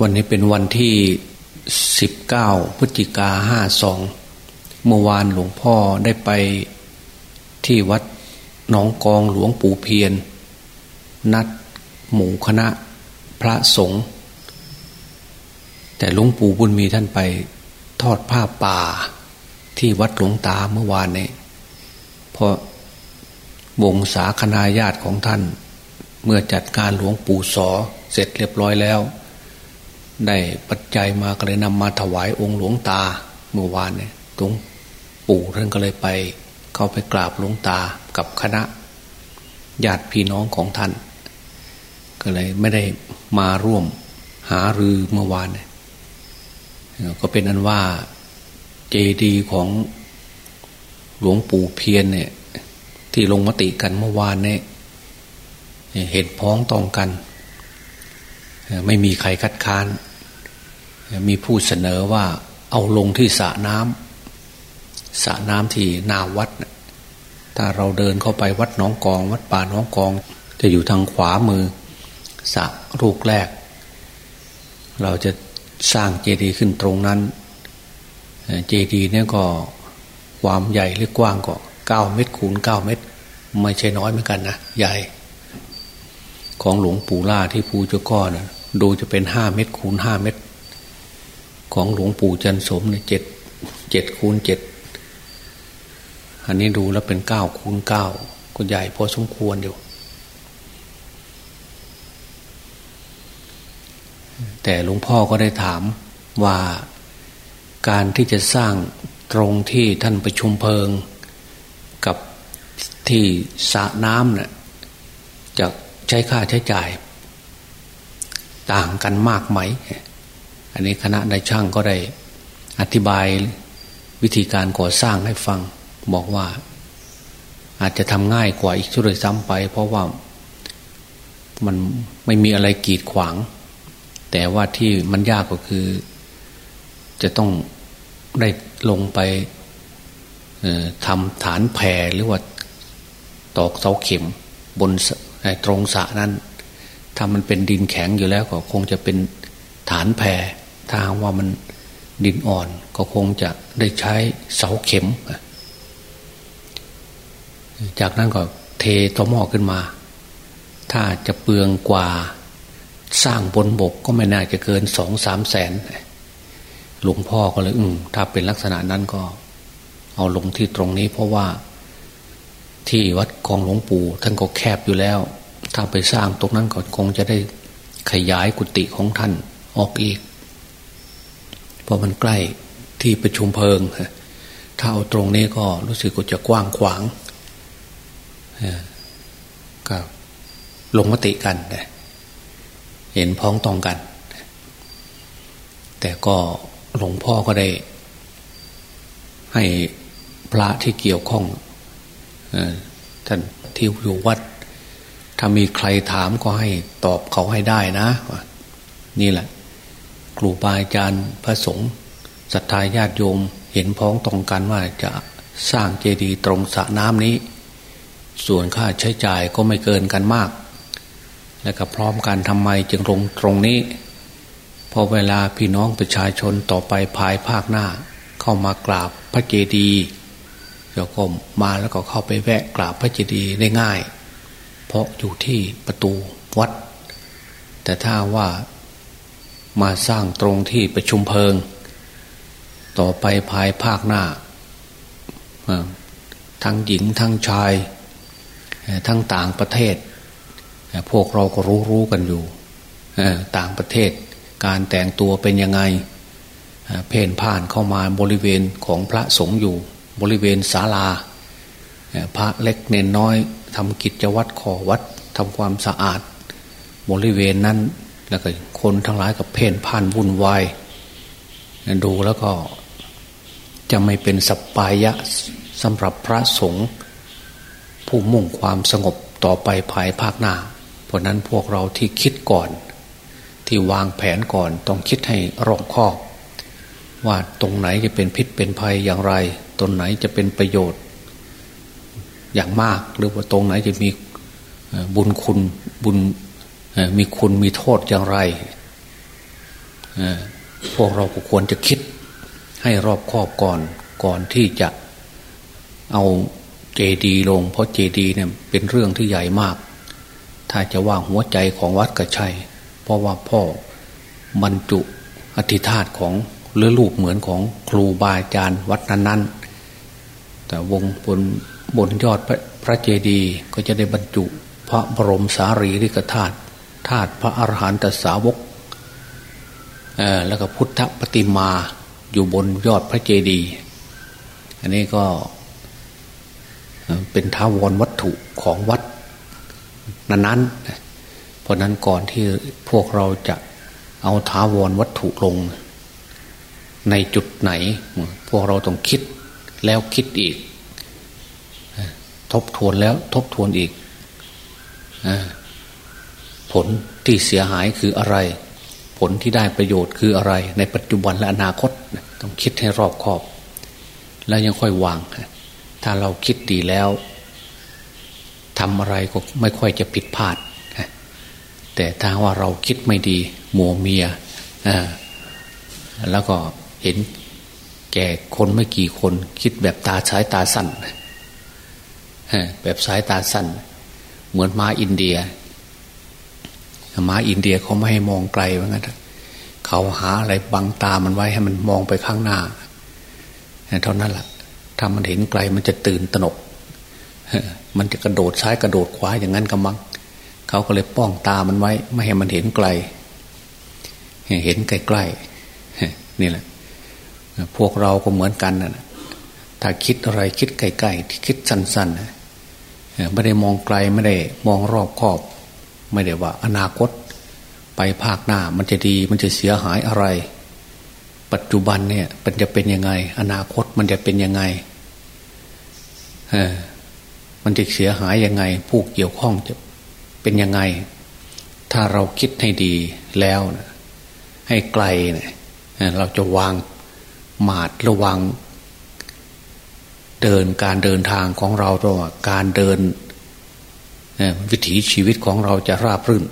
วันนี้เป็นวันที่สิบเก้าพฤศจิกาห้าสองเมื่อวานหลวงพ่อได้ไปที่วัดหนองกองหลวงปู่เพียนนัดหมู่คณะพระสงฆ์แต่หลวงปู่บุญมีท่านไปทอดผ้าป่าที่วัดหลวงตาเมื่อวานนี้เพราะวงสาคณาญาติของท่าน เมื่อจัดการหลวงปู่สอเสร็จเรียบร้อยแล้ว ได้ปัจจัยมาก็เลยนำมาถวายองค์หลวงตาเมื่อวานเนี่ยหลวงปู่ท่านก็เลยไป เข้าไปกราบหลวงตากับคณะญาติพี่น้องของท่าน ก็เลยไม่ได้มาร่วมหารือเมื่อวานเนี่ยก็เป็นอันว่าเจดีของหลวงปู่เพียนเนี่ย ที่ลงมติกันเมื่อวานเนี่ยเห็นพ้องต้องกัน ไม่มีใครคัดค้าน มีผู้เสนอว่าเอาลงที่สระน้ำสระน้ำที่นาวัด ถ้าเราเดินเข้าไปวัดน้องกอง วัดป่าน้องกอง จะอยู่ทางขวามือสระรูกแรก เราจะสร้างเจดีย์ขึ้นตรงนั้น เจดีย์เนี่ยก็ความใหญ่หรือกว้างก็เก้าเมตรคูณเก้าเมตร ไม่ใช่น้อยเหมือนกันนะใหญ่ ของหลวงปู่ล่าที่ภูเจ้าก้อนะดูจะเป็นห้าเมตรคูณห้าเมตร ของหลวงปู่จันสมเนี่ยเจ็ดเจ็ดคูณเจ็ดอันนี้ดูแล้วเป็นเก้าคูณเก้าก็ใหญ่พอสมควรอยู่ แต่หลวงพ่อก็ได้ถามว่าการที่จะสร้างตรงที่ท่านประชุมเพลิง กับที่สระน้ำเนี่ยจะใช้ค่าใช้จ่าย ต่างกันมากไหม อันนี้คณะนายช่างก็ได้อธิบายวิธีการก่อสร้างให้ฟัง บอกว่า อาจจะทำง่ายกว่าอีกชุดเลยซ้ำไป เพราะว่ามันไม่มีอะไรกีดขวาง แต่ว่าที่มันยากก็คือ จะต้องได้ลงไปทำฐานแผ่หรือว่าตอกเสาเข็มบนตรงสะนั้นถ้ามันเป็นดินแข็งอยู่แล้วก็คงจะเป็นฐานแผ่ ถ้าว่ามันดินอ่อนก็คงจะได้ใช้เสาเข็ม จากนั้นก็เทตอหม้อขึ้นมา ถ้าจะเปลืองกว่าสร้างบนบกก็ไม่น่าจะเกินสองสามแสน หลวงพ่อก็เลยอืมถ้าเป็นลักษณะนั้นก็ เอาลงที่ตรงนี้ เพราะว่าที่วัดกองหลวงปู่ท่านก็แคบอยู่แล้ว ถ้าไปสร้างตรงนั้นก็คงจะได้ขยายกุฏิของท่านออกอีก ราะมันใกล้ที่ประชุมเพลิง ถ้าเอาตรงนี้ก็รู้สึกว่าจะกว้างขวางก็ลงมติกัน เห็นพ้องต้องกัน แต่ก็หลวงพ่อก็ได้ ให้พระที่เกี่ยวข้องท่านที่อยู่วัด ถ้ามีใครถามก็ให้ตอบเขาให้ได้นะ นี่แหละ ครูบาอาจารย์พระสงฆ์ศรัทธาญาติโยมเห็นพ้องตรงกันว่าจะสร้างเจดีย์ตรงสระน้ำนี้ ส่วนค่าใช้จ่ายก็ไม่เกินกันมาก และก็พร้อมกันทำไมจึงลงตรงนี้ พอเวลาพี่น้องประชาชนต่อไปภายภาคหน้า เข้ามากราบพระเจดีย์เจ้าก็มาแล้วก็เข้าไปแวะกราบพระเจดีย์ได้ง่าย เพราะอยู่ที่ประตูวัด แต่ถ้าว่า มาสร้างตรงที่ประชุมเพลิง ต่อไปภายภาคหน้า ทั้งหญิงทั้งชาย ทั้งต่างประเทศ พวกเราก็รู้รู้กันอยู่ ต่างประเทศการแต่งตัวเป็นยังไง เพนผ่านเข้ามาบริเวณของพระสงฆ์อยู่ บริเวณศาลา พระเล็กเนนน้อยทำกิจวัตรขอวัดทำความสะอาด บริเวณนั้น แล้วก็คนทั้งหลายกับเพ่นผ่านวุ่นวายดูแล้วก็จะไม่เป็นสปายะสำหรับพระสงฆ์ผู้มุ่งความสงบต่อไปภายภาคหน้า เพราะนั้นพวกเราที่คิดก่อน ที่วางแผนก่อนต้องคิดให้รอบคอบ ว่าตรงไหนจะเป็นพิษเป็นภัยอย่างไร ตรงไหนจะเป็นประโยชน์ อย่างมาก หรือว่าตรงไหนจะมีบุญคุณบุญ มีคุณมีโทษอย่างไร พวกเราควรจะคิดให้รอบคอบก่อนก่อนที่จะเอาเจดีลง เพราะเจดีเนี่ยเป็นเรื่องที่ใหญ่มาก ถ้าจะว่าหัวใจของวัดก็ใช่ เพราะว่าพ่อบรรจุอธิธาตของหรือรูปเหมือนของครูบาอาจารย์วัดนั้นๆ แต่วงบนบนยอดพระพระเจดีย์ก็จะได้บรรจุพระบรมสารีริกธาตุ ธาตุพระอรหันตสาวกแล้วก็พุทธปฏิมาอยู่บนยอดพระเจดีย์อันนี้ก็เป็นท้าวรวัตถุของวัดนั้นๆ เพราะนั้นก่อนที่พวกเราจะเอาท้าวรวัตถุลง ในจุดไหน พวกเราต้องคิดแล้วคิดอีก ทบทวนแล้วทบทวนอีก ผลที่เสียหายคืออะไร ผลที่ได้ประโยชน์คืออะไร ในปัจจุบันและอนาคตต้องคิดให้รอบคอบ แล้วยังค่อยวาง ถ้าเราคิดดีแล้วทำอะไรก็ไม่ค่อยจะผิดพลาด แต่ถ้าว่าเราคิดไม่ดีมัวเมียแล้วก็เห็นแก่คนไม่กี่คนคิดแบบตาสายตาสั้นแบบสายตาสั้น เหมือนมาอินเดีย ม้าอินเดียเขาไม่ให้มองไกลว่างั้นเขาหาอะไรบังตามันไว้ให้มันมองไปข้างหน้าเท่านั้นแหละถ้ามันเห็นไกลมันจะตื่นตนก มันจะกระโดดซ้ายกระโดดขวาอย่างนั้นกำมังเขาก็เลยป้องตามันไว้ ไม่ให้มันเห็นไกล เห็นใกล้ๆนี่แหละ พวกเราก็เหมือนกันนะถ้าคิดอะไรคิดใกล้ๆคิดสั้นๆไม่ได้มองไกลไม่ได้มองรอบคอบ ไม่ได้ว่าอนาคต ไปภาคหน้ามันจะดีมันจะเสียหายอะไร ปัจจุบันเนี่ยมันจะเป็นยังไง อนาคตมันจะเป็นยังไงมันจะเสียหายยังไง ผู้เกี่ยวข้องจะเป็นยังไง ถ้าเราคิดให้ดีแล้วนะให้ไกลเนะี่ยเราจะวางหมาดระวัง เดินการเดินทางของเราตัวการเดิน วิถีชีวิตของเราจะราบรื่น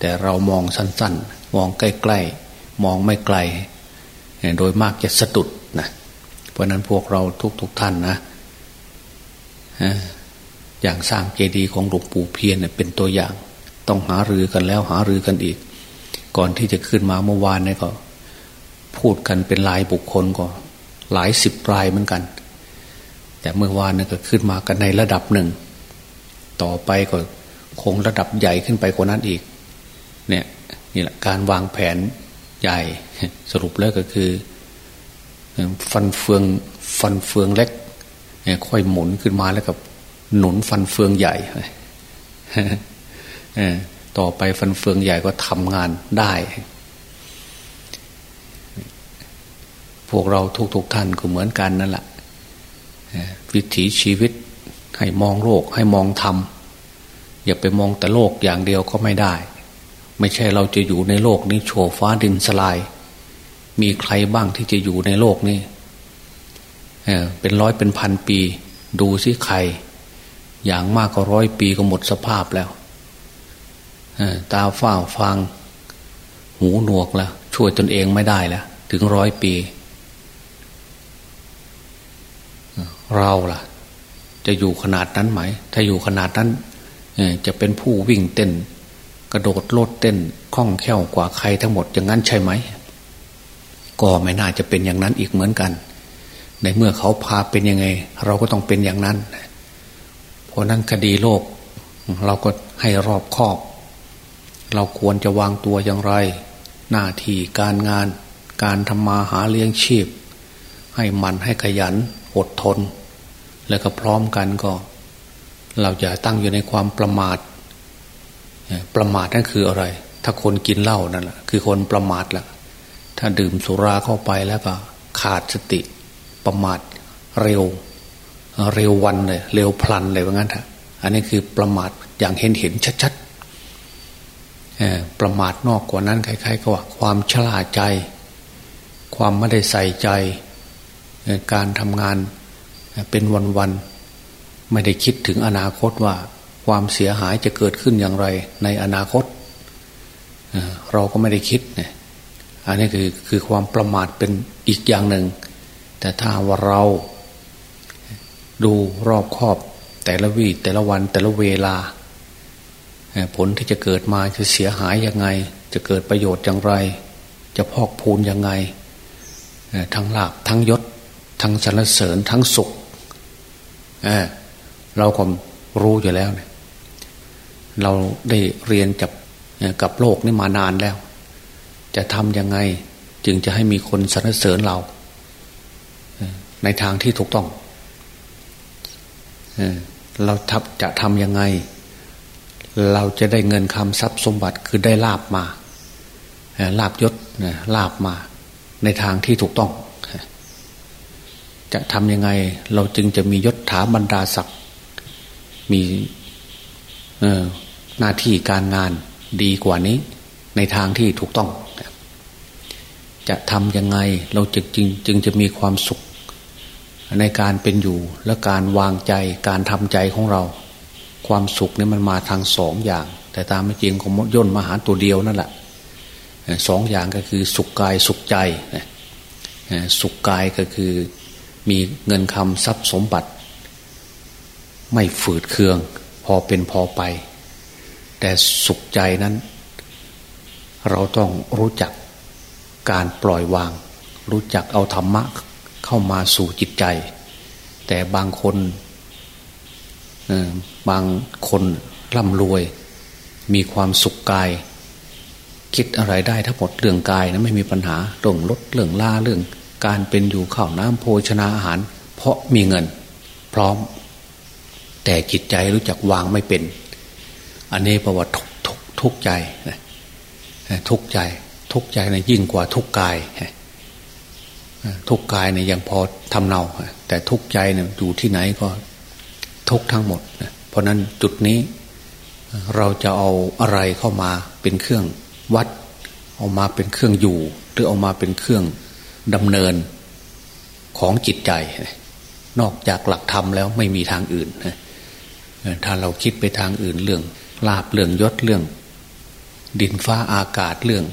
แต่เรามองสั้นๆ มองใกล้ๆ มองไม่ไกล โดยมากจะสะดุดนะเพราะนั้นพวกเราทุกๆทท่านนะอย่างสร้างเจดีย์ของหลวงปู่เพียรเป็นตัวอย่าง ต้องหารือกันแล้วหารือกันอีก ก่อนที่จะขึ้นมาเมื่อวานนี่ก็ พูดกันเป็นลายบุคคลก็หลายสิบรายเหมือนกัน แต่เมื่อวานนี่ก็ขึ้นมากันในระดับหนึ่ง ต่อไปก็คงระดับใหญ่ขึ้นไปกว่านั้นอีก เนี่ยนี่แหละการวางแผนใหญ่สรุปแล้วก็คือ ฟันเฟืองฟันเฟืองเล็กค่อยหมุนขึ้นมาแล้วกับหนุนฟันเฟืองใหญ่ต่อไปฟันเฟืองใหญ่ก็ทำงานได้ พวกเราทุกๆทท่านก็เหมือนกันนั่นแหละวิถีชีวิต ให้มองโลกให้มองธรรมอย่าไปมองแต่โลกอย่างเดียวก็ไม่ได้ ไม่ใช่เราจะอยู่ในโลกนี้โฉฟ้าดินสลาย มีใครบ้างที่จะอยู่ในโลกนี้เเป็นร้อยเป็นพันปี ดูสิใคร อย่างมากก็ร้อยปีก็หมดสภาพแล้วตาฝ้าฟังหูหนวกแล้วช่วยตนเองไม่ได้แล้วถึงร้อยปี เราล่ะ จะอยู่ขนาดนั้นไหม ถ้าอยู่ขนาดนั้นจะเป็นผู้วิ่งเต้น กระโดดโลดเต้นคล่องแคล่วกว่าใครทั้งหมดอย่างนั้นใช่ไหม ก็ไม่น่าจะเป็นอย่างนั้นอีกเหมือนกัน ในเมื่อเขาพาเป็นยังไง เราก็ต้องเป็นอย่างนั้น เพราะนั้นคดีโลก เราก็ให้รอบคอบ เราควรจะวางตัวอย่างไร หน้าที่การงาน การทำมาหาเลี้ยงชีพ ให้มันให้ขยันอดทน แล้วก็พร้อมกันก็ เราอย่าตั้งอยู่ในความประมาทประมาทนั่นคืออะไร ถ้าคนกินเหล้านั่นแหละคือคนประมาทละถ้าดื่มสุราเข้าไปแล้วก็ขาดสติประมาทเร็ว เร็ววันเลยเร็วพลันเลยว่างั้นฮะอันนี้คือประมาทอย่างเห็นเห็นชัดๆประมาทนอกกว่านั้นคล้ายๆก็ว่าความชลาใจ ความไม่ได้ใส่ใจ การทำงาน เป็นวันๆไม่ได้คิดถึงอนาคตว่าความเสียหายจะเกิดขึ้นอย่างไรในอนาคต เราก็ไม่ได้คิดเนี่ยอันนี้คือคือความประมาทเป็นอีกอย่างหนึ่ง แต่ถ้าว่าเราดูรอบครอบแต่ละวีแต่ละวันแต่ละเวลา ผลที่จะเกิดมาจะเสียหายยังไง จะเกิดประโยชน์อย่างไร จะพอกพูนยังไง ทั้งลาบทั้งยศ ทั้งสรรเสริญทั้งสุข เราก็รู้อยู่แล้วเนี่ยเราได้เรียนจับกับโลกนี่มานานแล้ว จะทำยังไงจึงจะให้มีคนสรรเสริญเรา ในทางที่ถูกต้อง เราทับจะทำยังไง เราจะได้เงินคำทรัพย์สมบัติคือได้ลาบมาลาบยศลาบมา ในทางที่ถูกต้อง จะทำยังไง เราจึงจะมียศถาบรรดาศักดิ์มีหน้าที่การงานดีกว่านี้ ในทางที่ถูกต้อง จะทำยังไงเราจึงจึงจึงจะมีความสุข ในการเป็นอยู่และการวางใจการทำใจของเรา ความสุขนี่มันมาทางสองอย่าง แต่ตามไม่จริงของย่นมาหาตัวเดียวนั่นแหละสองอย่างก็คือสุขกายสุขใจ สุขกายก็คือ มีเงินคำทรัพย์สมบัติ ไม่ฝืดเคือง พอเป็นพอไป แต่สุขใจนั้น เราต้องรู้จักการปล่อยวาง รู้จักเอาธรรมะเข้ามาสู่จิตใจ แต่บางคนบางคนร่ำรวย มีความสุขกาย คิดอะไรได้ทั้งหมดเรื่องกายนะไม่มีปัญหาเรื่องลดเรื่องล่าเรื่อง การเป็นอยู่ข้าวน้ำโภชนาอาหาร เพราะมีเงิน พร้อม แต่จิตใจรู้จักวางไม่เป็น อันนี้ประวัติทุกทุกทุกใจนะทุกใจ ทุกใจนะยิ่งกว่าทุกกายทุกกายเนี่ยยังพอทำเนาแต่ทุกใจเนี่ยอยู่ที่ไหนก็ทุกทั้งหมดเพราะนั้นจุดนี้เราจะเอาอะไรเข้ามาเป็นเครื่องวัด เอามาเป็นเครื่องอยู่ หรือเอามาเป็นเครื่อง ดำเนินของจิตใจ นอกจากหลักธรรมแล้วไม่มีทางอื่นถ้าเราคิดไปทางอื่นเรื่องลาบเรื่องยศเรื่อง ดินฟ้าอากาศเรื่อง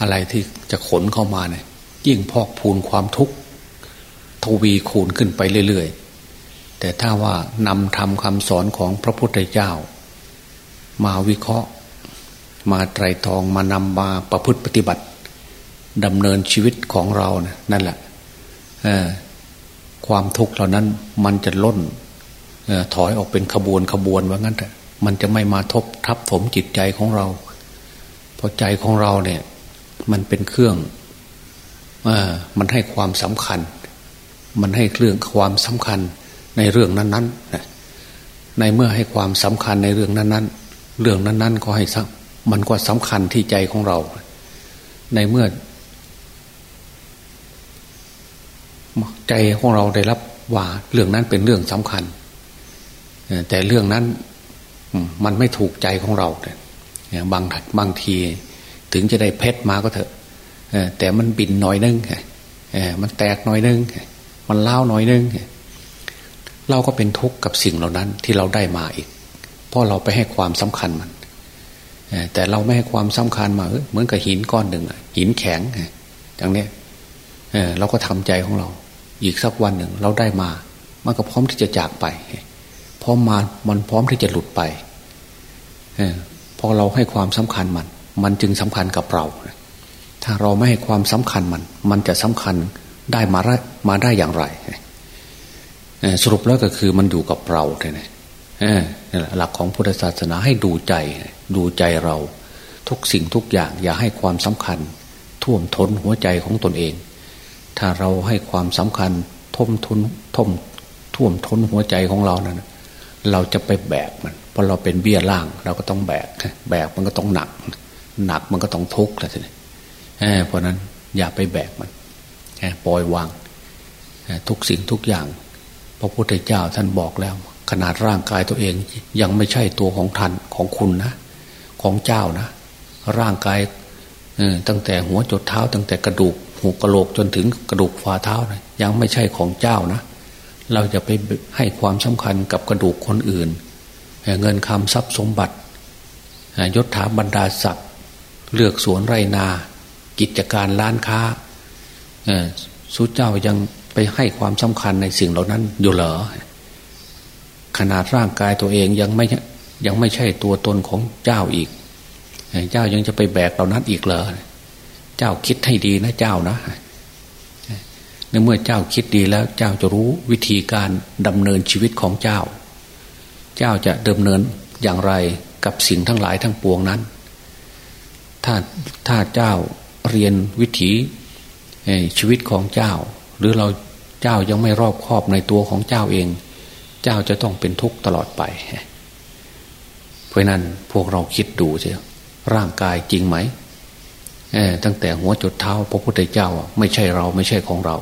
อะไรที่จะขนเข้ามาเนี่ยยิ่งพอกพูนความทุกข์ทวีคูณขึ้นไปเรื่อยๆ แต่ถ้าว่านำทำคำสอนของพระพุทธเจ้า มาวิเคราะห์ มาไตรตรองมานำมาประพฤติปฏิบัติ ดำเนินชีวิตของเรานะนั่นแหละความทุกข์เหล่านั้นมันจะล้นถอยออกเป็นขบวนขบวนว่างั้นแต่มันจะไม่มาทบทับถมจิตใจของเรา เพราะใจของเราเนี่ย มันเป็นเครื่องมันให้ความสำคัญ มันให้เรื่องความสำคัญในเรื่องนั้นๆในเมื่อให้ความสำคัญในเรื่องนั้น ๆ เรื่องนั้น ๆ ก็ให้มันก็สำคัญที่ใจของเรา ในเมื่อ ใจของเราได้รับว่าเรื่องนั้นเป็นเรื่องสำคัญแต่เรื่องนั้นมันไม่ถูกใจของเราเนี่ยบางบางที ถึงจะได้เพชรมาก็เถอะแต่มันบินหน่อยนึงมันแตกหน่อยนึงมันเล่าหน่อยนึงเราก็เป็นทุกข์กับสิ่งเหล่านั้นที่เราได้มาอีก เพราะเราไปให้ความสำคัญมันแต่เราไม่ให้ความสำคัญมาเหมือนกับหินก้อนหนึ่งหินแข็งอย่างนี้เราก็ทำใจของเรา อีกสักวันหนึ่งเราได้มา มันก็พร้อมที่จะจากไปพร้อมมามันพร้อมที่จะหลุดไปพอเราให้ความสำคัญมัน มันจึงสำคัญกับเรา ถ้าเราไม่ให้ความสำคัญมัน มันจะสำคัญได้มามาได้อย่างไรสรุปแล้วก็คือมันอยู่กับเราเนี่ยหลักของพุทธศาสนาให้ดูใจ ดูใจเรา ทุกสิ่งทุกอย่าง อย่าให้ความสำคัญ ท่วมท้นหัวใจของตนเอง ถ้าเราให้ความสำคัญท่มทุนท่มท่วมท้นหัวใจของเรานั้นเราจะไปแบกมันเพราะเราเป็นเบี้ยล่าง เราก็ต้องแบก แบกมันก็ต้องหนัก หนักมันก็ต้องทุกข์แหละทีนี้เพราะนั้นอย่าไปแบกมันปล่อยวางทุกสิ่งทุกอย่างพระพุทธเจ้าท่านบอกแล้ว ขนาดร่างกายตัวเองยังไม่ใช่ตัวของท่านของคุณนะของเจ้านะ ร่างกายตั้งแต่หัวจดเท้าตั้งแต่กระดูก หัวกระโหลกจนถึงกระดูกฝ่าเท้านะยังไม่ใช่ของเจ้านะ เราจะไปให้ความสำคัญกับกระดูกคนอื่น เงินคำทรัพย์สมบัติยศถาบรรดาศักดิ์เลือกสวนไรนา กิจการร้านค้าสุเจ้ายังไปให้ความสำคัญในสิ่งเหล่านั้นอยู่เหรอขนาดร่างกายตัวเองยังไม่ยังไม่ใช่ตัวตนของเจ้าอีก เจ้ายังจะไปแบกเหล่านั้นอีกเหรอ เจ้าคิดให้ดีนะเจ้านะในเมื่อเจ้าคิดดีแล้วเจ้าจะรู้วิธีการดำเนินชีวิตของเจ้า เจ้าจะดำเนินอย่างไรกับสิ่งทั้งหลายทั้งปวงนั้น ถ้าถ้าเจ้าเรียนวิถีชีวิตของเจ้า หรือเราเจ้ายังไม่รอบครอบในตัวของเจ้าเอง เจ้าจะต้องเป็นทุกข์ตลอดไป เพราะนั้นพวกเราคิดดูเสียร่างกายจริงไหม ตั้งแต่หัวจดเท้าพระพุทธเจ้าไม่ใช่เราไม่ใช่ของเรา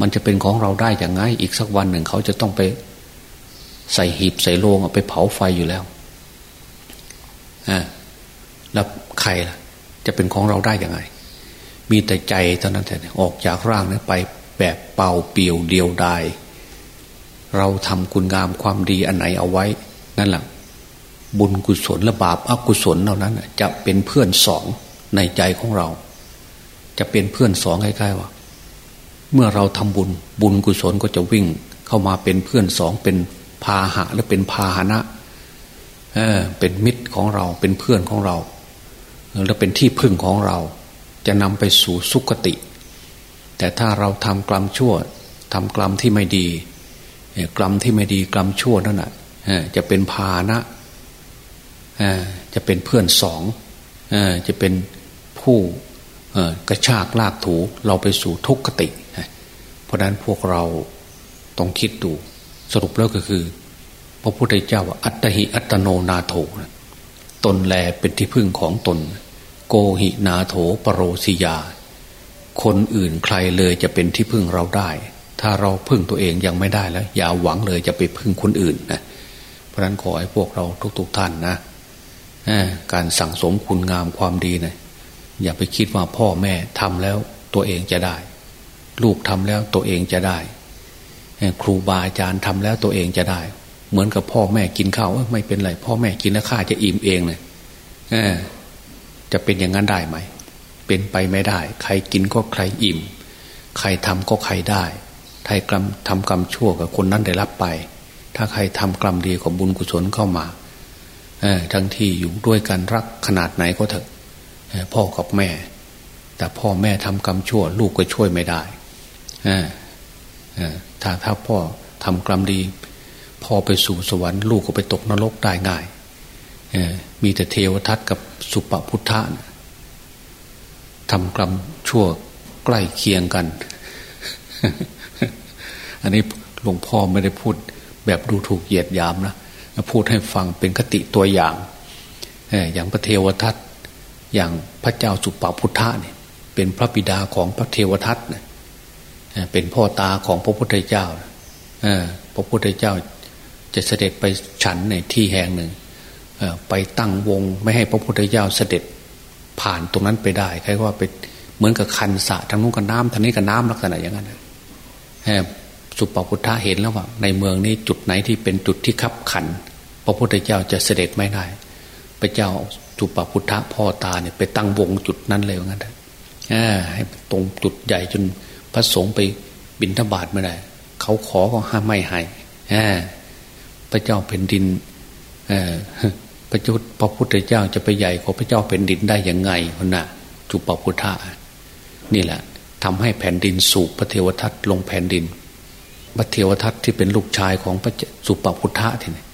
มันจะเป็นของเราได้อย่างไงอีกสักวันหนึ่งเขาจะต้องไปใส่หีบใส่โลงไปเผาไฟอยู่แล้วแล้วใครล่ะ จะเป็นของเราได้ยังไง มีแต่ใจเท่านั้นแต่ออกจากร่างนั้นไปแบบเป่าเปี่ยวเดียวดายเราทำคุณงามความดีอันไหนเอาไว้ นั่นแหละบุญกุศลและบาปอกุศลเหล่านั้นจะเป็นเพื่อนสอง ในใจของเรา จะเป็นเพื่อนสองใกล้ๆว่า เมื่อเราทำบุญบุญกุศลก็จะวิ่ง เข้ามาเป็นเพื่อนสองเป็นพาหะและเป็นพาหนะเออเป็นมิตรของเราเป็นเพื่อนของเราและเป็นที่พึ่งของเรา จะนำไปสู่สุคติ แต่ถ้าเราทำกรรมชั่วทำกรรมที่ไม่ดีกรรมที่ไม่ดีกรรมชั่วนั่นแหะจะเป็นพานะจะเป็นเพื่อนสองจะเป็น ผู้กระชากลากถูเราไปสู่ทุกขติ เพราะนั้นพวกเราต้องคิดดู สรุปแล้วก็คือ พระพุทธเจ้าว่าอัตหิอัตโนนาโถตนแลเป็นที่พึ่งของตน โกหินาโถปรโรสิยา คนอื่นใครเลยจะเป็นที่พึ่งเราได้ ถ้าเราพึ่งตัวเองยังไม่ได้แล้ว อย่าหวังเลยจะไปพึ่งคนอื่นนะเพราะนั้นขอให้พวกเราทุกๆทท่านนะการสั่งสมคุณงามความดีนะ อย่าไปคิดว่าพ่อแม่ทำแล้วตัวเองจะได้ ลูกทำแล้วตัวเองจะได้ ครูบาอาจารย์ทำแล้วตัวเองจะได้ เหมือนกับพ่อแม่กินข้าวไม่เป็นไร พ่อแม่กินแล้วข้าจะอิ่มเองเลยจะเป็นอย่างนั้นได้ไหม เป็นไปไม่ได้ ใครกินก็ใครอิ่ม ใครทำก็ใครได้ใครกรรมทำกรรมชั่วกับคนนั้นได้รับไป ถ้าใครทำกรรมดีของบุญกุศลเข้ามาทั้งที่อยู่ด้วยกันรักขนาดไหนก็เถอะ พ่อกับแม่ แต่พ่อแม่ทำกรรมชั่ว ลูกก็ช่วยไม่ได้ถ้าถ้าพ่อทำกรรมดี พ่อไปสู่สวรรค์ ลูกก็ไปตกนรกได้ง่ายมีแต่เทวทัตกับสุปพุทธะทำกรรมชั่วใกล้เคียงกัน อันนี้หลวงพ่อไม่ได้พูดแบบดูถูกเหยียดยามนะ พูดให้ฟังเป็นคติตัวอย่าง อย่างพระเทวทัต อย่างพระเจ้าสุปาพุทธะเนี่ยเป็นพระบิดาของพระเทวทัตเนี่ยเป็นพ่อตาของพระพุทธเจ้าพระพุทธเจ้าจะเสด็จไปฉันในที่แห่งหนึ่งไปตั้งวงไม่ให้พระพุทธเจ้าเสด็จผ่านตรงนั้นไปได้ใครว่าเป็นเหมือนกับคันสะทางนู้นกับน้ำทางนี้กับน้ำลักษณะอย่างนั้นสุปปุทธะเห็นแล้วว่า ในเมืองนี้จุดไหนที่เป็นจุดที่ขับขัน พระพุทธเจ้าจะเสด็จไม่ได้ พระเจ้า สุปปุทธะพ่อตาเนี่ยไปตั้งวงจุดนั้นเลยว่างั้นให้ตรงจุดใหญ่จนพระสงฆ์ไปบินทบาทไม่ได้ เขาขอก็ห้ามไม่ให้พระเจ้าแผ่นดินพระจุดพระพุทธเจ้าจะไปใหญ่กว่าพระเจ้าแผ่นดินได้ยังไงคนน่ะ จุปพุทธะนี่แหละทำให้แผ่นดินสูบพระเทวทัตลงแผ่นดิน พระเทวทัตที่เป็นลูกชายของพระสุปพุทธะทีนี้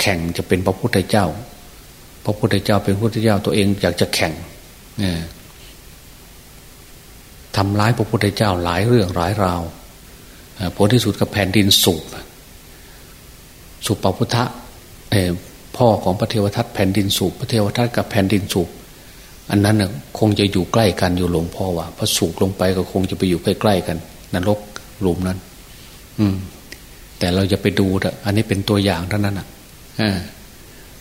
แข่งจะเป็นพระพุทธเจ้า ระพุทธเจ้าเป็นพระพุทธเจ้าตัวเองอยากจะแข่งทำร้ายพระพุทธเจ้าหลายเรื่องหลายราวผลที่สุดกับแผ่นดินสูบสุปพุทธะพ่อของพระเทวทัตแผ่นดินสูบพระเทวทัตกับแผ่นดินสูบอันนั้นคงจะอยู่ใกล้กันอยู่หลวงพ่อว่าพอสูบลงไปก็คงจะไปอยู่ใกล้ๆกันนรกหลุมนั้น อืม แต่เราจะไปดูเถอะอันนี้เป็นตัวอย่างเท่านั้นอะ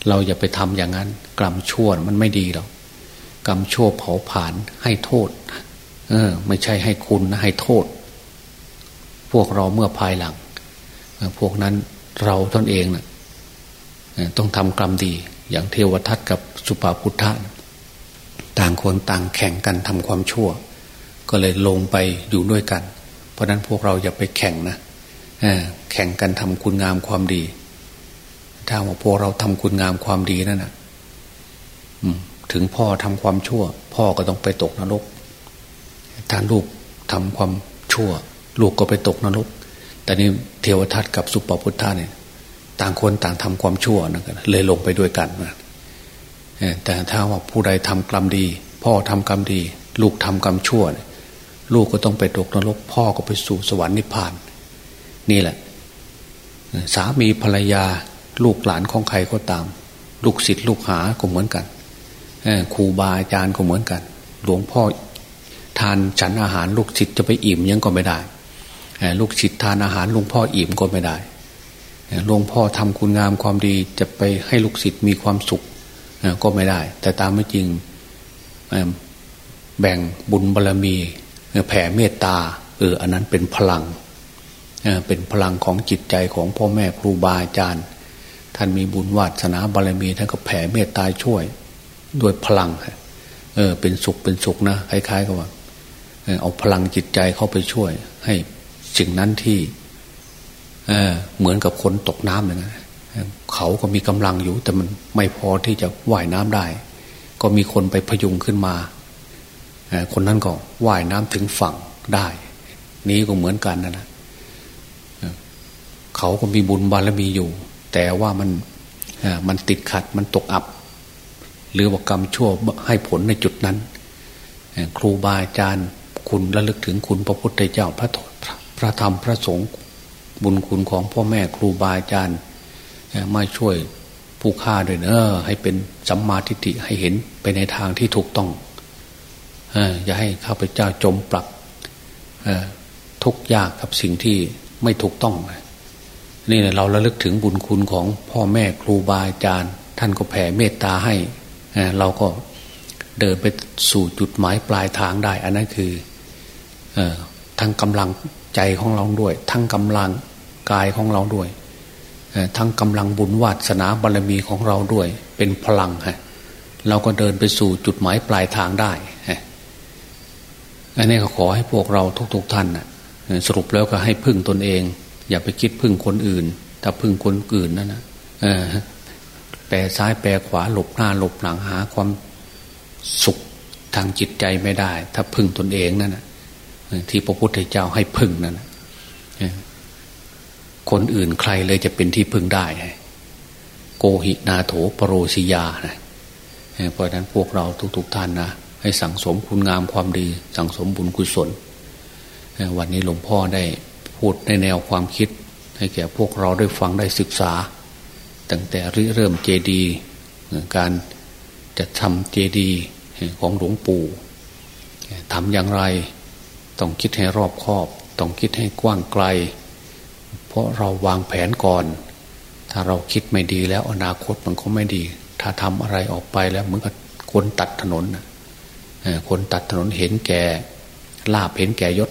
เราอย่าไปทำอย่างนั้น กรรมชั่วมันไม่ดีหรอกกรรมชั่วเผาผลาญให้โทษ เออ ไม่ใช่ให้คุณนะให้โทษ พวกเราเมื่อภายหลังพวกนั้นเราตนเองนะ่ะต้องทำกรรมดี อย่างเทวทัตกับสุภาพุทธะต่างคนต่างแข่งกันทำความชั่ว ก็เลยลงไปอยู่ด้วยกัน เพราะนั้นพวกเราอย่าไปแข่งนะแข่งกันทำคุณงามความดี ถ้าว่าพวกเราทำคุณงามความดีนั่นนะถึงพ่อทำความชั่ว พ่อก็ต้องไปตกนรกถ้าลูกทำความชั่ว ลูกก็ไปตกนรก แต่นี่เทวทัตกับสุปปุทธาเนี่ย ต่างคนต่างทำความชั่วนะเลยลงไปด้วยกันนะแต่ถ้าว่าผู้ใดทำกรรมดี พ่อทำกรรมดี ลูกทำกรรมชั่ว ลูกก็ต้องไปตกนรก พ่อก็ไปสู่สวรรค์นิพพาน นี่แหละ สามีภรรยา ลูกหลานของใครก็ตาม ลูกศิษย์ลูกหาก็เหมือนกันครูบาอาจารย์ก็เหมือนกัน หลวงพ่อทานฉันอาหารลูกศิษย์จะไปอิ่มยังก็ไม่ได้ลูกศิษย์ทานอาหารหลวงพ่ออิ่มก็ไม่ได้หลวงพ่อทำคุณงามความดีจะไปให้ลูกศิษย์มีความสุขก็ไม่ได้ แต่ตามไม่จริงแบ่งบุญบารรมีแผ่เมตตาเอออันนั้นเป็นพลังเป็นพลังของจิตใจของพ่อแม่ครูบาอาจารย์ ท่านมีบุญวาสนาบารมีท่านก็แผ่เมตตาช่วยด้วยพลังเออ เป็นสุขเป็นสุขนะคล้ายๆกับว่าเอาพลังจิตใจเข้าไปช่วย ให้สิ่งนั้นที่เเหมือนกับคนตกน้ำเลยนะเขาก็มีกำลังอยู่ แต่มันไม่พอที่จะว่ายน้ำได้ ก็มีคนไปพยุงขึ้นมาคนนั้นก็ว่ายน้ำถึงฝั่งได้ นี้ก็เหมือนกันนะนะเขาก็มีบุญบารมีอยู่ แต่ว่ามันมันติดขัดมันตกอับ หรือว่ากรรมชั่วให้ผลในจุดนั้น ครูบาอาจารย์คุณระลึกถึงคุณพระพุทธเจ้าพระพระธรรมพระสงฆ์บุญคุณของพ่อแม่ครูบาอาจารย์มาช่วยผู้ฆ่าด้วยเนอให้เป็นสัมมาทิฏฐิให้เห็นไปในทางที่ถูกต้องอย่าให้ข้าพเจ้าจมปลักทุกยากกับสิ่งที่ไม่ถูกต้อง นี่เราระลึกถึงบุญคุณของพ่อแม่ครูบาอาจารย์ ท่านก็แผ่เมตตาให้ เราก็เดินไปสู่จุดหมายปลายทางได้ อันนั้นคือทั้งกำลังใจของเราด้วย ทั้งกำลังกายของเราด้วย ทั้งกำลังบุญวาสนาบารรมีของเราด้วย เป็นพลังฮะเราก็เดินไปสู่จุดหมายปลายทางได้อันนี้ก็ขอให้พวกเราทุกๆท่านนะสรุปแล้วก็ให้พึ่งตนเอง อย่าไปคิดพึ่งคนอื่น ถ้าพึ่งคนอื่นนั่นนะแปรซ้ายแปรขวาหลบหน้าหลบหลังหาความสุขทางจิตใจไม่ได้ ถ้าพึ่งตนเองนั่นนะที่พระพุทธเจ้าให้พึ่งนั่นนะคนอื่นใครเลยจะเป็นที่พึ่งได้ โกหินาโถปรโรสิยานะเพราะนั้นพวกเราทุกๆทท่านนะให้สั่งสมคุณงามความดี สั่งสมบุญกุศล วันนี้หลวงพ่อได้ พูดในแนวความคิด ให้แก่พวกเราได้ฟังได้ศึกษา ตั้งแต่ริเริ่มเจดีการจะทำเจดีของหลวงปู่ทำอย่างไร ต้องคิดให้รอบคอบ ต้องคิดให้กว้างไกล เพราะเราวางแผนก่อน ถ้าเราคิดไม่ดีแล้วอนาคตมันก็ไม่ดี ถ้าทำอะไรออกไปแล้วเหมือนกับคนตัดถนนคนตัดถนนเห็นแก่ลาบเห็นแก่ยศ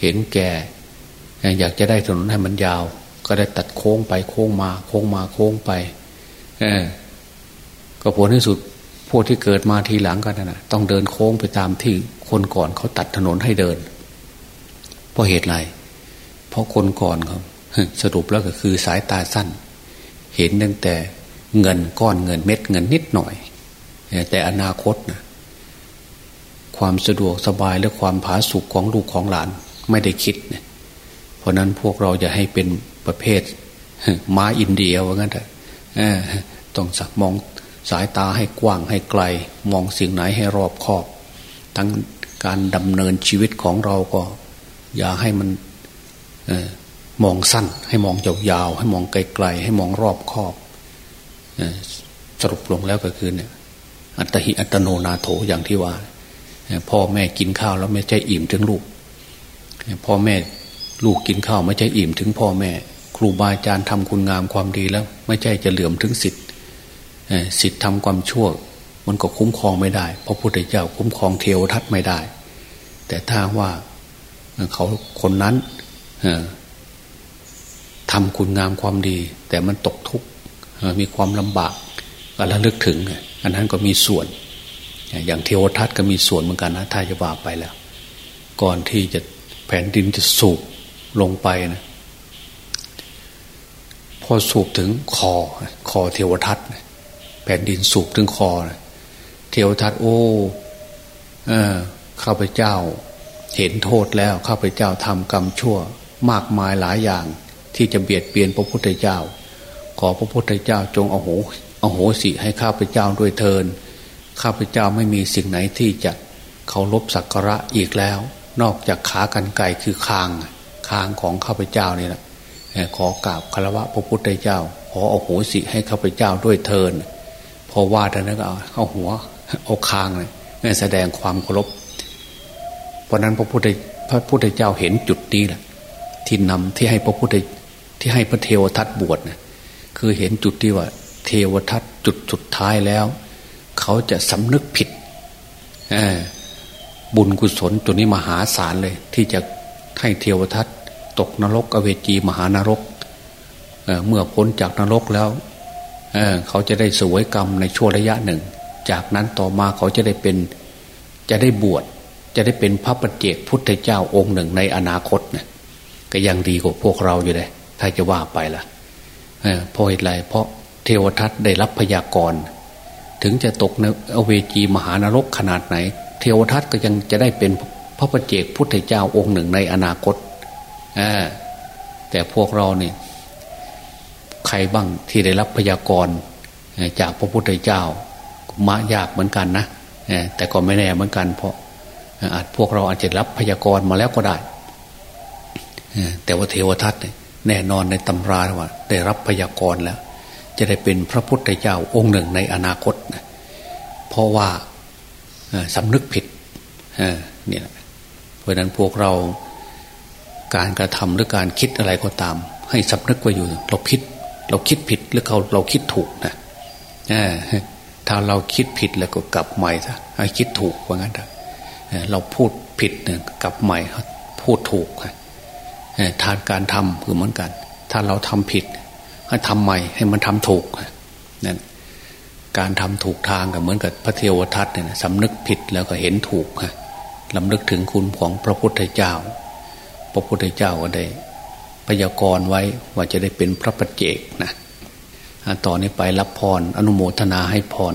เห็นแก่ อยากจะได้ถนนให้มันยาว ก็ได้ตัดโค้งไปโค้งมา โค้งมาโค้งไปก็ผลที่สุดพวกที่เกิดมาทีหลังกันนะต้องเดินโค้งไปตามที่คนก่อนเขาตัดถนนให้เดิน เพราะเหตุไร เพราะคนก่อนเขาสรุปแล้วก็คือสายตาสั้น เห็นตั้งแต่เงินก้อนเงินเม็ดเงินนิดหน่อย แต่อนาคตนะความสะดวกสบายและความผาสุกของลูกของหลานไม่ได้คิดเนี่ย เพราะนั้นพวกเราจะให้เป็นประเภทม้าอินเดียว่างั้นเถอะต้องสักมองสายตาให้กว้างให้ไกล มองสิ่งไหนให้รอบคอบ ทั้งการดำเนินชีวิตของเราก็ อย่าให้มันอมองสั้น ให้มองยาวๆให้มองไกลๆให้มองรอบคอบสรุปลงแล้วก็คือเนี่ย อัตหิอัตโนนาโถอย่างที่ว่าพ่อแม่กินข้าวแล้วไม่ใช่อิ่มถึงลูกพ่อแม่ ลูกกินข้าวไม่ใช่อิ่มถึงพ่อแม่ ครูบาอาจารย์ทำคุณงามความดีแล้ว ไม่ใช่จะเหลื่อมถึงสิทธิ์สิทธิ์ทำความชั่ว มันก็คุ้มครองไม่ได้เพราะพุทธเจ้าคุ้มครองเทวทัตไม่ได้ แต่ถ้าว่าเขาคนนั้นทำคุณงามความดี แต่มันตกทุกข์มีความลำบากก็ระลึกถึง อันนั้นก็มีส่วน อย่างเทวทัตก็มีส่วนเหมือนกันนะถ้าจะว่าไปแล้ว ก่อนที่จะแผ่นดินจะสูบ ลงไปนะพอสูบถึงคอ คอเทวทัตแผ่นดินสูบถึงคอเทวทัตโอ้เออข้าพเจ้า เห็นโทษแล้วข้าพเจ้าทำกรรมชั่ว มากมายหลายอย่าง ที่จะเบียดเบียนพระพุทธเจ้า ขอพระพุทธเจ้าจงอโหอโหสิให้ข้าพเจ้าด้วยเทินข้าพเจ้าไม่มีสิ่งไหนที่จะเคารพสักการะอีกแล้ว นอกจากขากันไก่คือคาง คางของข้าพเจ้านี่แหละขอกราบคารวะพระพุทธเจ้า ขออโหสิให้ข้าพเจ้าด้วยเทินพอว่าท่านก็เอาหัวเอาคางเลยแสดงความเคารพเพราะนั้นพระพุทธพระพุทธเจ้าเห็นจุดนี้แหละที่นำที่ให้พระพุทธที่ให้พระเทวทัตบวชนะคือเห็นจุดที่ว่า เทวทัตจุดสุดท้ายแล้ว เขาจะสำนึกผิดบุญกุศลตัวนี้มหาศาลเลย ที่จะ ให้เทวทัตตกนรกอเวจีมหานรกเเมื่อพ้นจากนรกแล้วเเขาจะได้สวยกรรมในช่วงระยะหนึ่ง จากนั้นต่อมาเขาจะได้เป็นจะได้บวชจะได้เป็นพระปัจเจกพุทธเจ้าองค์หนึ่งในอนาคตเนี่ยก็ยังดีกว่าพวกเราอยู่เลยถ้าจะว่าไปละ่ะเพราะเหตุไรเพราะเทวทัตได้รับพยากรณ์ถึงจะตกในอเวจีมหานรกขนาดไหน เทวทัตก็ยังจะได้เป็น พระปัจเจกพุทธเจ้าองค์หนึ่งในอนาคตแต่พวกเราเนี่ยใครบ้างที่ได้รับพยากรณ์จากพระพุทธเจ้ามายากเหมือนกันนะแต่ก็ไม่แน่เหมือนกัน เพราะอาจพวกเราอาจจะรับพยากรณ์มาแล้วก็ได้แต่ว่าเทวทัตแน่นอนในตำราว่า ได้รับพยากรณ์แล้ว จะได้เป็นพระพุทธเจ้าองค์หนึ่งในอนาคตเพราะว่าสำนึกผิดเนี่ย เพราะนั้นพวกเราการกระทำหรือการคิดอะไรก็ตาม ให้สำนึกไว้อยู่ เราคิด เราคิดผิดหรือเขาเราคิดถูกนะถ้าเราคิดผิดแล้วก็กลับใหม่ซะให้คิดถูกว่างั้นเถอะเราพูดผิดเนี่ยกลับใหม่พูดถูกทานการทำคือเหมือนกัน ถ้าเราทำผิด ให้ทำใหม่ให้มันทำถูกนั่นการทำถูกทางกับเหมือนกับพระเทวทัตเนี่ยสำนึกผิดแล้วก็เห็นถูกฮะ ลำลึกถึงคุณของพระพุทธเจ้า พระพุทธเจ้าก็ได้พยากรณ์ไว้ว่าจะได้เป็นพระปัจเจกนะต่อนนี้ไปรับพรอนุโมทนาให้พร